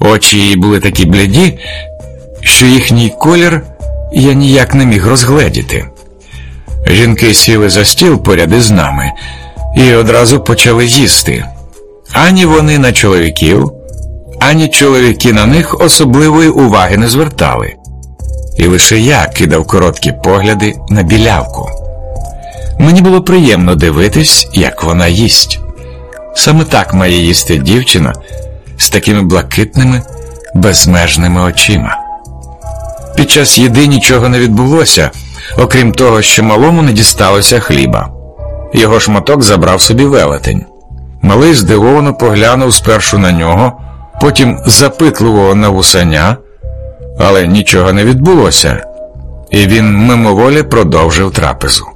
Очі її були такі бляді, що їхній колір я ніяк не міг розгледіти. Жінки сіли за стіл поряд із нами і одразу почали їсти. Ані вони на чоловіків, ані чоловіки на них особливої уваги не звертали. І лише я кидав короткі погляди на білявку. Мені було приємно дивитись, як вона їсть. Саме так має їсти дівчина з такими блакитними, безмежними очима. Під час їди нічого не відбулося, окрім того, що малому не дісталося хліба. Його шматок забрав собі велетень. Малий здивовано поглянув спершу на нього, потім запитливо на вусаня, але нічого не відбулося, і він мимоволі продовжив трапезу.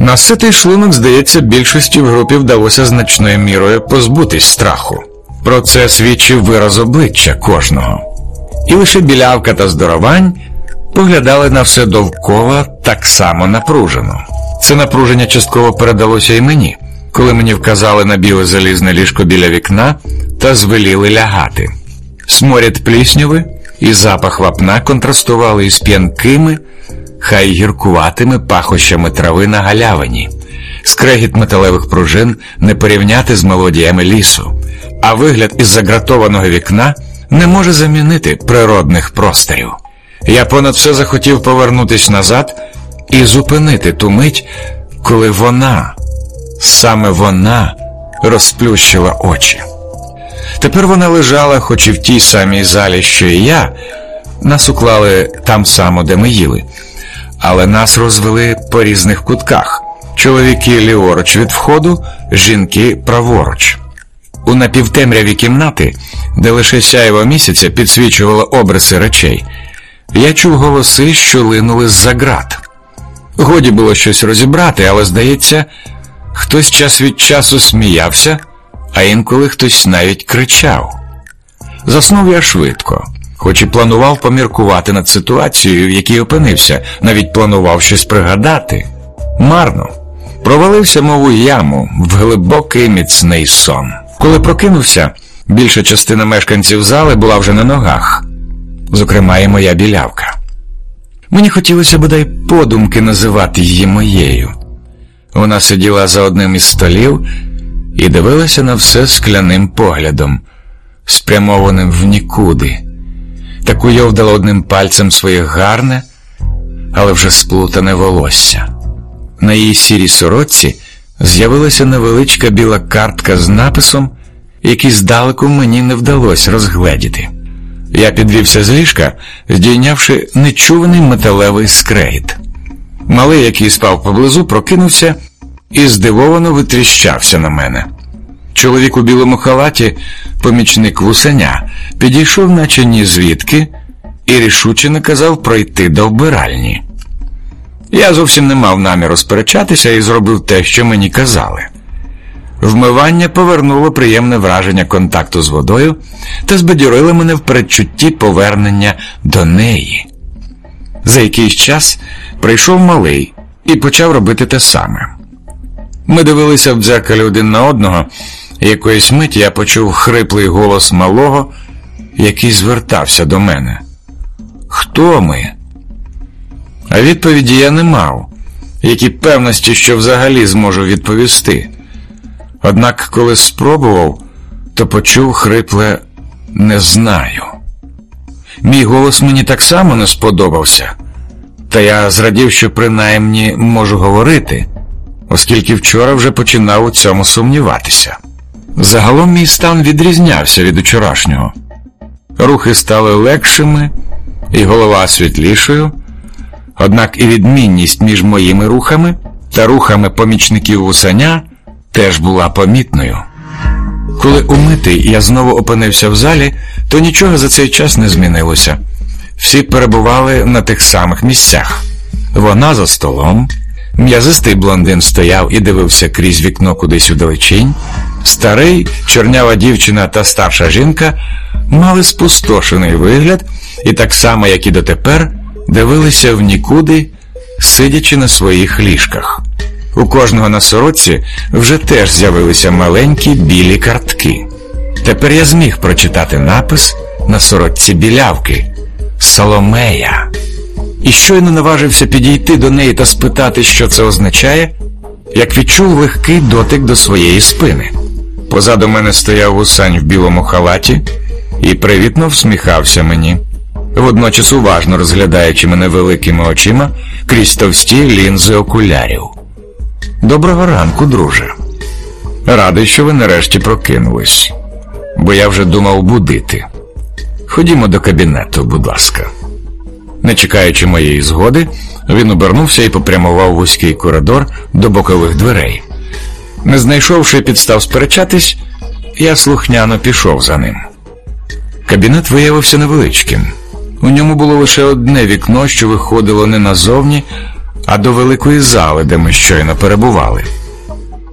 Наситий шлунок, здається, більшості в групі вдалося значною мірою позбутись страху. Про це свідчив вираз обличчя кожного. І лише білявка та здоровань поглядали на все довкола так само напружено. Це напруження частково передалося і мені, коли мені вказали на біле залізне ліжко біля вікна та звеліли лягати. Сморід плісняви і запах вапна контрастували із п'янкими, хай гіркуватими пахощами трави на галявині, скрегіт металевих пружин не порівняти з мелодіями лісу, а вигляд із загратованого вікна не може замінити природних просторів. Я понад все захотів повернутись назад і зупинити ту мить, коли вона, саме вона, розплющила очі. Тепер вона лежала, хоч і в тій самій залі, що і я, нас уклали там само, де ми їли, але нас розвели по різних кутках чоловіки ліворуч від входу, жінки праворуч. У напівтемряві кімнати, де лише сяєво місяця підсвічувало обриси речей, я чув голоси, що линули з-за ґрат. Годі було щось розібрати, але, здається, хтось час від часу сміявся, а інколи хтось навіть кричав. Заснув я швидко, хоч і планував поміркувати над ситуацією, в якій опинився, навіть планував щось пригадати. Марно, провалився, мов у яму, в глибокий міцний сон. Коли прокинувся, більша частина мешканців зали була вже на ногах, зокрема, і моя білявка. Мені хотілося бодай подумки називати її моєю. Вона сиділа за одним із столів і дивилася на все скляним поглядом, спрямованим в нікуди, таку йовдала одним пальцем своє гарне, але вже сплутане волосся. На її сірій сорочці з'явилася невеличка біла картка з написом, який здалеку мені не вдалося розгледіти. Я підвівся з ліжка, здійнявши нечуваний металевий скрегіт. Малий, який спав поблизу, прокинувся і здивовано витріщався на мене. Чоловік у білому халаті, помічник вусеня, підійшов, наче ні звідки, і рішуче наказав пройти до вбиральні. Я зовсім не мав наміру сперечатися і зробив те, що мені казали. Вмивання повернуло приємне враження контакту з водою та збадьорило мене в передчутті повернення до неї. За якийсь час прийшов малий і почав робити те саме. Ми дивилися в дзеркалі один на одного, і якоїсь миті я почув хриплий голос малого, який звертався до мене. Хто ми? А відповіді я не мав, які певності, що взагалі зможу відповісти. Однак, коли спробував, то почув хрипле не знаю. Мій голос мені так само не сподобався, та я зрадів, що принаймні можу говорити, оскільки вчора вже починав у цьому сумніватися. Загалом мій стан відрізнявся від учорашнього. Рухи стали легшими, і голова світлішою, однак і відмінність між моїми рухами та рухами помічників вусаня теж була помітною. Коли умитий я знову опинився в залі, то нічого за цей час не змінилося. Всі перебували на тих самих місцях. Вона за столом, м'язистий блондин стояв і дивився крізь вікно кудись у далечінь. Старий, чорнява дівчина та старша жінка мали спустошений вигляд і так само, як і дотепер, дивилися в нікуди, сидячи на своїх ліжках. У кожного на сорочці вже теж з'явилися маленькі білі картки. Тепер я зміг прочитати напис на сорочці білявки Соломея. І щойно наважився підійти до неї та спитати, що це означає, як відчув легкий дотик до своєї спини. Позаду мене стояв гусань в білому халаті і привітно всміхався мені, водночас уважно розглядаючи мене великими очима крізь товсті лінзи окулярів. Доброго ранку, друже. Радий, що ви нарешті прокинулись, бо я вже думав будити. Ходімо до кабінету, будь ласка. Не чекаючи моєї згоди, він обернувся і попрямував вузький коридор до бокових дверей. Не знайшовши підстав сперечатись, я слухняно пішов за ним. Кабінет виявився невеличким. У ньому було лише одне вікно, що виходило не назовні, а до великої зали, де ми щойно перебували.